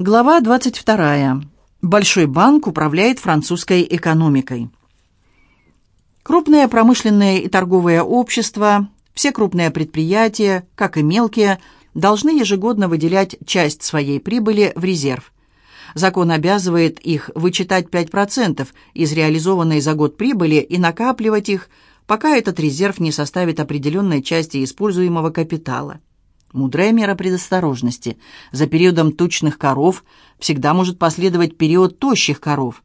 Глава 22. Большой банк управляет французской экономикой. Крупные промышленные и торговые общества, все крупные предприятия, как и мелкие, должны ежегодно выделять часть своей прибыли в резерв. Закон обязывает их вычитать 5% из реализованной за год прибыли и накапливать их, пока этот резерв не составит определенной части используемого капитала. Мудрая мера предосторожности. За периодом тучных коров всегда может последовать период тощих коров.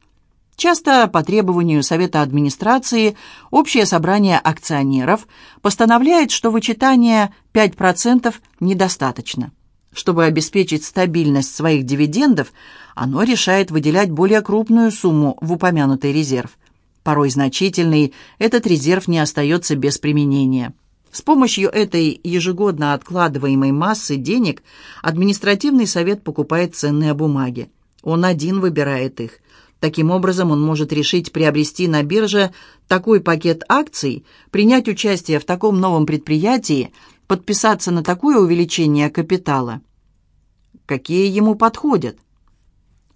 Часто по требованию Совета администрации общее собрание акционеров постановляет, что вычитание 5% недостаточно. Чтобы обеспечить стабильность своих дивидендов, оно решает выделять более крупную сумму в упомянутый резерв. Порой значительный, этот резерв не остается без применения. С помощью этой ежегодно откладываемой массы денег административный совет покупает ценные бумаги. Он один выбирает их. Таким образом, он может решить приобрести на бирже такой пакет акций, принять участие в таком новом предприятии, подписаться на такое увеличение капитала. Какие ему подходят?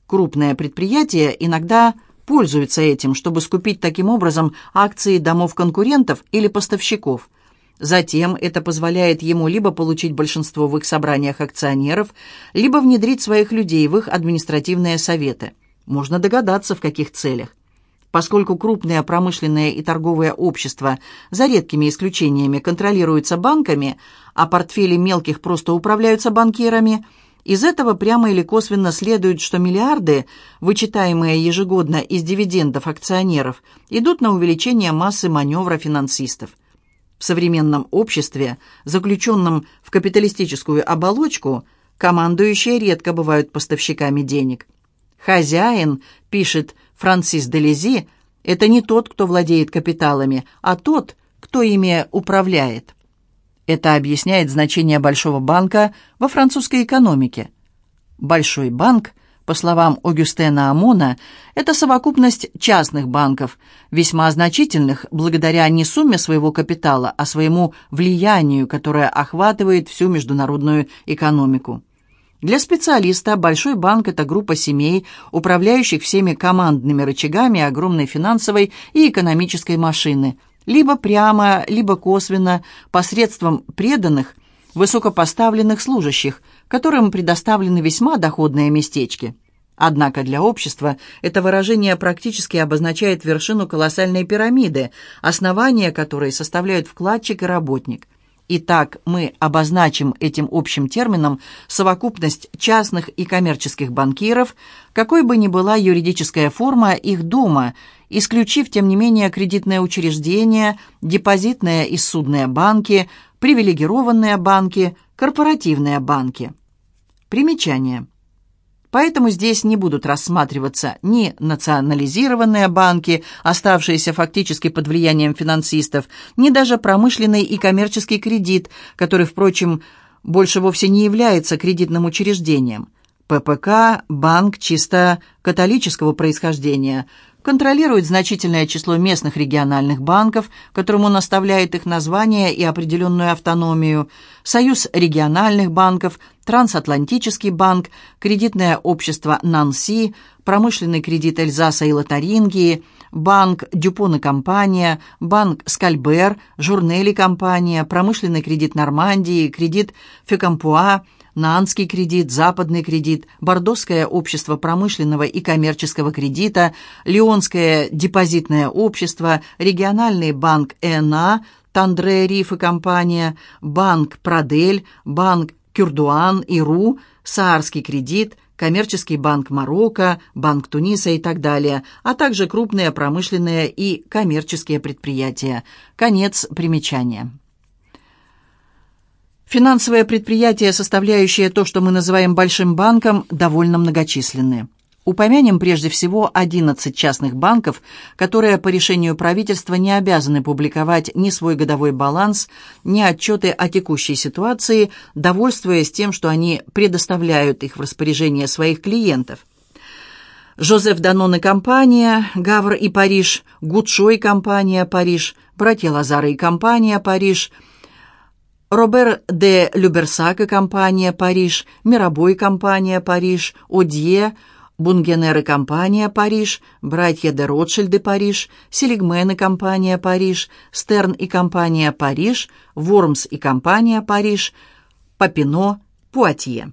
Крупные предприятия иногда пользуются этим, чтобы скупить таким образом акции домов-конкурентов или поставщиков – Затем это позволяет ему либо получить большинство в их собраниях акционеров, либо внедрить своих людей в их административные советы. Можно догадаться, в каких целях. Поскольку крупные промышленные и торговые общества, за редкими исключениями, контролируются банками, а портфели мелких просто управляются банкирами, из этого прямо или косвенно следует, что миллиарды, вычитаемые ежегодно из дивидендов акционеров, идут на увеличение массы маневра финансистов – в современном обществе, заключенном в капиталистическую оболочку, командующие редко бывают поставщиками денег. «Хозяин», — пишет Франсис Делези, — «это не тот, кто владеет капиталами, а тот, кто ими управляет». Это объясняет значение Большого банка во французской экономике. Большой банк — по словам Огюстена Амона, это совокупность частных банков, весьма значительных благодаря не сумме своего капитала, а своему влиянию, которое охватывает всю международную экономику. Для специалиста большой банк – это группа семей, управляющих всеми командными рычагами огромной финансовой и экономической машины, либо прямо, либо косвенно, посредством преданных, высокопоставленных служащих – которым предоставлены весьма доходные местечки. Однако для общества это выражение практически обозначает вершину колоссальной пирамиды, основание которой составляют вкладчик и работник. Итак, мы обозначим этим общим термином совокупность частных и коммерческих банкиров, какой бы ни была юридическая форма их дома, исключив, тем не менее, кредитные учреждения, депозитные и судные банки, привилегированные банки, корпоративные банки. Примечание. Поэтому здесь не будут рассматриваться ни национализированные банки, оставшиеся фактически под влиянием финансистов, ни даже промышленный и коммерческий кредит, который, впрочем, больше вовсе не является кредитным учреждением. ППК – банк чисто католического происхождения – контролирует значительное число местных региональных банков, которому наставляет их название и определенную автономию, Союз региональных банков, Трансатлантический банк, кредитное общество Нанси, промышленный кредит Эльзаса и Лотарингии, банк Дюпон и компания, банк Скальбер, Журнели компания, промышленный кредит Нормандии, кредит Фекампуа – Нанский кредит, Западный кредит, Бордосское общество промышленного и коммерческого кредита, Лионское депозитное общество, региональный банк ЭНА, Тандре Риф и компания, банк Прадель, банк Кюрдуан и Ру, Саарский кредит, коммерческий банк Марокко, банк Туниса и так далее, а также крупные промышленные и коммерческие предприятия. Конец примечания. Финансовые предприятия, составляющие то, что мы называем большим банком, довольно многочисленны. Упомянем прежде всего 11 частных банков, которые по решению правительства не обязаны публиковать ни свой годовой баланс, ни отчеты о текущей ситуации, довольствуясь тем, что они предоставляют их в распоряжение своих клиентов. Жозеф Данон и компания, Гавр и Париж, Гудшой компания Париж, братья Лазары и компания Париж – Робер де Люберсак и компания «Париж», Мирабой компания «Париж», Одье, Бунгенер и компания «Париж», братья де Ротшильды «Париж», Селигмен и компания «Париж», Стерн и компания «Париж», Вормс и компания «Париж», Папино, Пуатье.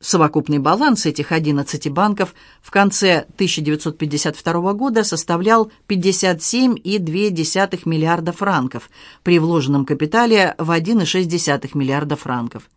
Совокупный баланс этих 11 банков в конце 1952 года составлял 57,2 миллиарда франков при вложенном капитале в 1,6 миллиарда франков.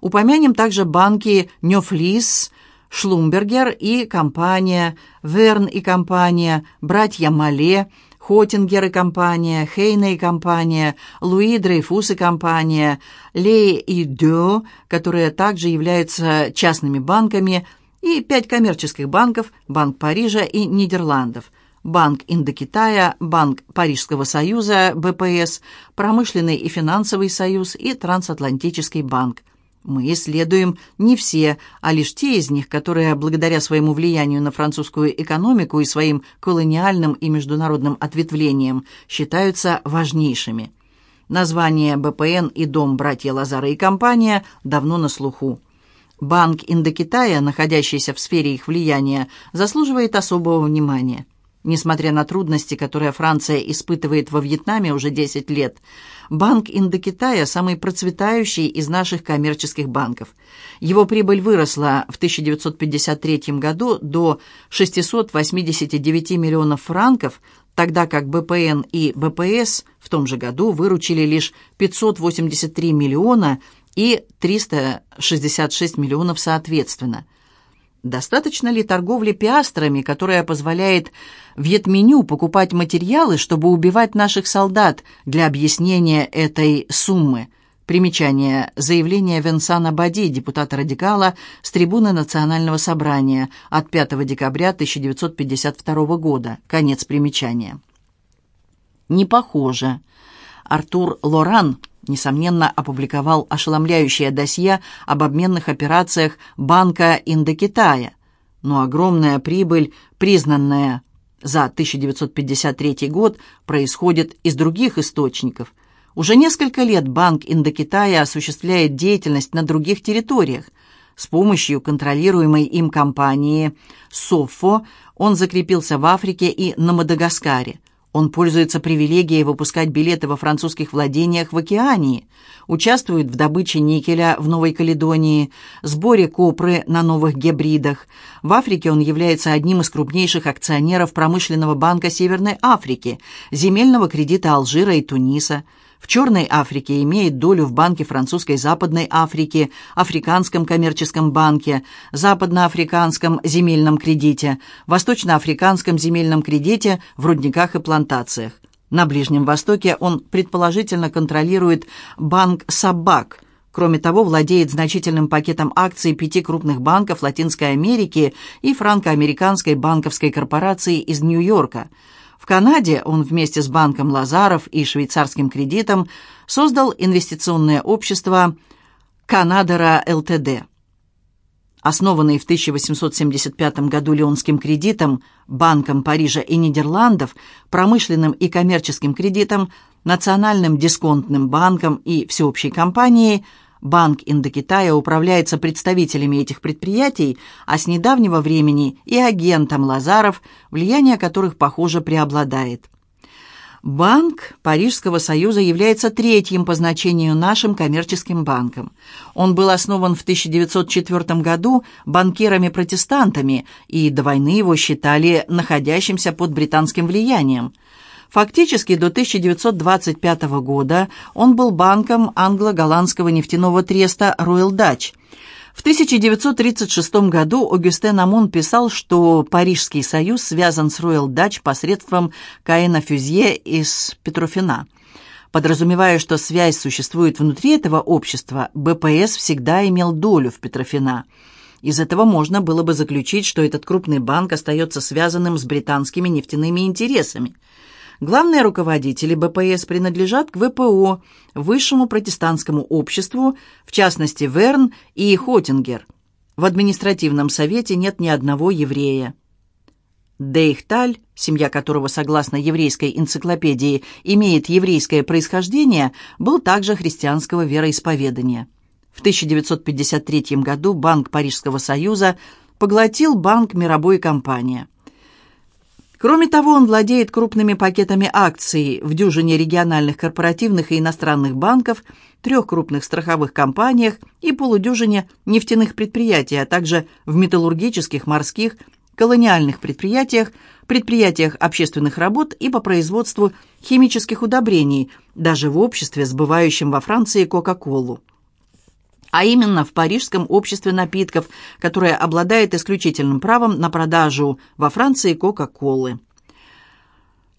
Упомянем также банки Нёфлис, Шлумбергер и компания, Верн и компания, братья Мале – Хотингер и компания, Хейна и компания, Луи Дрейфус и компания, Лей и Дё, которые также являются частными банками, и пять коммерческих банков, Банк Парижа и Нидерландов, Банк Индокитая, Банк Парижского союза, БПС, Промышленный и финансовый союз и Трансатлантический банк – мы исследуем не все, а лишь те из них, которые, благодаря своему влиянию на французскую экономику и своим колониальным и международным ответвлениям, считаются важнейшими. Название БПН и дом братья Лазара и компания давно на слуху. Банк Индокитая, находящийся в сфере их влияния, заслуживает особого внимания. Несмотря на трудности, которые Франция испытывает во Вьетнаме уже 10 лет, Банк Индокитая – самый процветающий из наших коммерческих банков. Его прибыль выросла в 1953 году до 689 миллионов франков, тогда как БПН и БПС в том же году выручили лишь 583 миллиона и 366 миллионов соответственно – Достаточно ли торговли пиастрами, которая позволяет Вьетменю покупать материалы, чтобы убивать наших солдат для объяснения этой суммы? Примечание. Заявление Венсана Бади, депутата-радикала, с трибуны Национального собрания от 5 декабря 1952 года. Конец примечания. Не похоже. Артур Лоран несомненно, опубликовал ошеломляющее досье об обменных операциях Банка Индокитая, но огромная прибыль, признанная за 1953 год, происходит из других источников. Уже несколько лет Банк Индокитая осуществляет деятельность на других территориях. С помощью контролируемой им компании «Софо» он закрепился в Африке и на Мадагаскаре. Он пользуется привилегией выпускать билеты во французских владениях в Океании, участвует в добыче никеля в Новой Каледонии, сборе копры на новых гибридах. В Африке он является одним из крупнейших акционеров промышленного банка Северной Африки, земельного кредита Алжира и Туниса – в Черной Африке имеет долю в Банке Французской Западной Африки, Африканском коммерческом банке, Западноафриканском земельном кредите, Восточноафриканском земельном кредите в рудниках и плантациях. На Ближнем Востоке он предположительно контролирует банк «Сабак», Кроме того, владеет значительным пакетом акций пяти крупных банков Латинской Америки и франко-американской банковской корпорации из Нью-Йорка – Канаде он вместе с банком Лазаров и швейцарским кредитом создал инвестиционное общество «Канадера ЛТД». Основанный в 1875 году Леонским кредитом, Банком Парижа и Нидерландов, промышленным и коммерческим кредитом, Национальным дисконтным банком и всеобщей компанией – Банк Индокитая управляется представителями этих предприятий, а с недавнего времени и агентом Лазаров, влияние которых, похоже, преобладает. Банк Парижского союза является третьим по значению нашим коммерческим банком. Он был основан в 1904 году банкирами-протестантами, и до войны его считали находящимся под британским влиянием – Фактически до 1925 года он был банком англо-голландского нефтяного треста Royal Dutch. В 1936 году Огюстен Амон писал, что Парижский союз связан с Royal Dutch посредством Каэна Фюзье из Петрофина. Подразумевая, что связь существует внутри этого общества, БПС всегда имел долю в Петрофина. Из этого можно было бы заключить, что этот крупный банк остается связанным с британскими нефтяными интересами – Главные руководители БПС принадлежат к ВПО, высшему протестантскому обществу, в частности Верн и Хотингер. В административном совете нет ни одного еврея. Дейхталь, семья которого, согласно еврейской энциклопедии, имеет еврейское происхождение, был также христианского вероисповедания. В 1953 году Банк Парижского Союза поглотил Банк Мировой компания. Кроме того, он владеет крупными пакетами акций в дюжине региональных корпоративных и иностранных банков, трех крупных страховых компаниях и полудюжине нефтяных предприятий, а также в металлургических, морских, колониальных предприятиях, предприятиях общественных работ и по производству химических удобрений, даже в обществе, сбывающем во Франции Кока-Колу. А именно в Парижском обществе напитков, которое обладает исключительным правом на продажу во Франции Кока-Колы.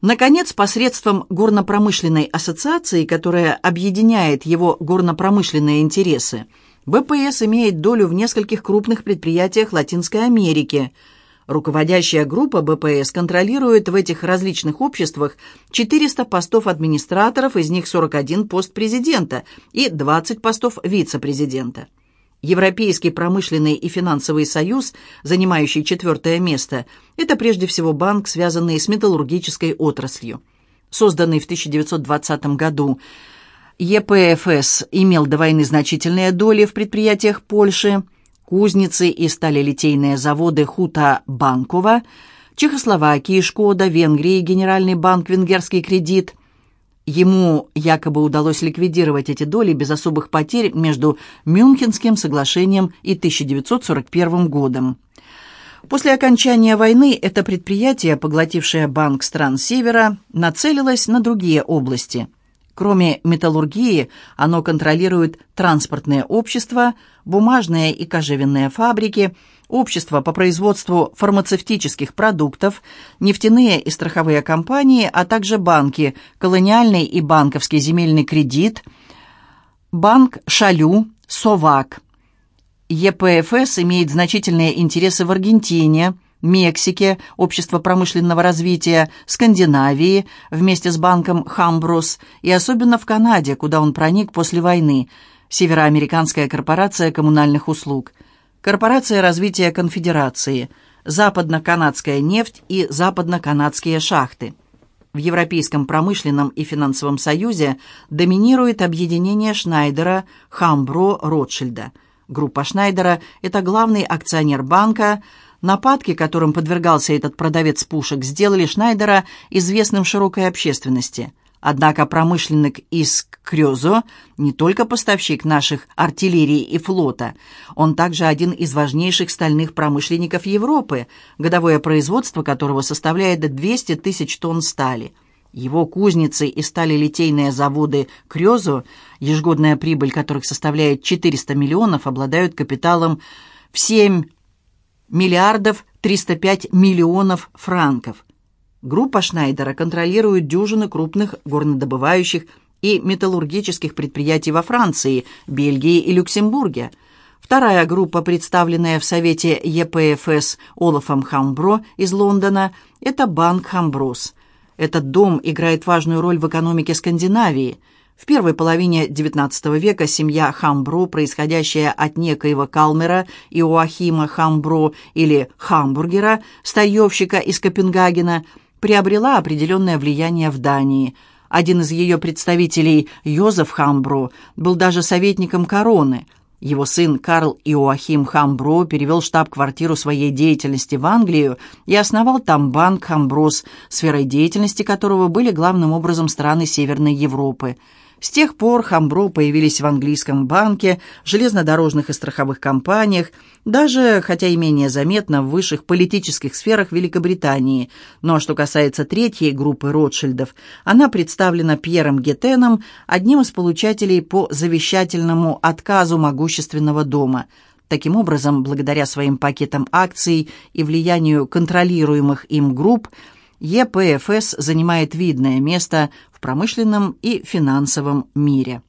Наконец, посредством горно-промышленной ассоциации, которая объединяет его горно-промышленные интересы, БПС имеет долю в нескольких крупных предприятиях Латинской Америки – Руководящая группа БПС контролирует в этих различных обществах 400 постов администраторов, из них 41 пост президента и 20 постов вице-президента. Европейский промышленный и финансовый союз, занимающий четвертое место, это прежде всего банк, связанный с металлургической отраслью. Созданный в 1920 году, ЕПФС имел до войны значительные доли в предприятиях Польши – кузницы и сталелитейные заводы Хута Банкова, Чехословакии, Шкода, Венгрии, Генеральный банк «Венгерский кредит». Ему якобы удалось ликвидировать эти доли без особых потерь между Мюнхенским соглашением и 1941 годом. После окончания войны это предприятие, поглотившее банк стран Севера, нацелилось на другие области – Кроме металлургии, оно контролирует транспортные общества, бумажные и кожевенные фабрики, общества по производству фармацевтических продуктов, нефтяные и страховые компании, а также банки, колониальный и банковский земельный кредит, банк «Шалю», «Совак». ЕПФС имеет значительные интересы в Аргентине – Мексике, Общество промышленного развития, Скандинавии вместе с банком «Хамбрус» и особенно в Канаде, куда он проник после войны, Североамериканская корпорация коммунальных услуг, Корпорация развития конфедерации, Западно-канадская нефть и Западно-канадские шахты. В Европейском промышленном и финансовом союзе доминирует объединение Шнайдера, Хамбро, Ротшильда. Группа Шнайдера – это главный акционер банка – Нападки, которым подвергался этот продавец пушек, сделали Шнайдера известным широкой общественности. Однако промышленник из Крёзо не только поставщик наших артиллерии и флота, он также один из важнейших стальных промышленников Европы, годовое производство которого составляет 200 тысяч тонн стали. Его кузницы и сталелитейные заводы Крёзо, ежегодная прибыль которых составляет 400 миллионов, обладают капиталом в 7 миллиардов 305 миллионов франков. Группа Шнайдера контролирует дюжины крупных горнодобывающих и металлургических предприятий во Франции, Бельгии и Люксембурге. Вторая группа, представленная в Совете ЕПФС Олафом Хамбро из Лондона, это Банк Хамброс. Этот дом играет важную роль в экономике Скандинавии – в первой половине XIX века семья Хамбро, происходящая от некоего Калмера Иоахима Хамбро или Хамбургера, старьевщика из Копенгагена, приобрела определенное влияние в Дании. Один из ее представителей, Йозеф Хамбро, был даже советником короны. Его сын Карл Иоахим Хамбро перевел штаб-квартиру своей деятельности в Англию и основал там банк Хамброс, сферой деятельности которого были главным образом страны Северной Европы – с тех пор Хамбро появились в английском банке, железнодорожных и страховых компаниях, даже, хотя и менее заметно, в высших политических сферах Великобритании. Но что касается третьей группы Ротшильдов, она представлена Пьером Гетеном, одним из получателей по завещательному отказу могущественного дома – Таким образом, благодаря своим пакетам акций и влиянию контролируемых им групп, ЕПФС занимает видное место в промышленном и финансовом мире.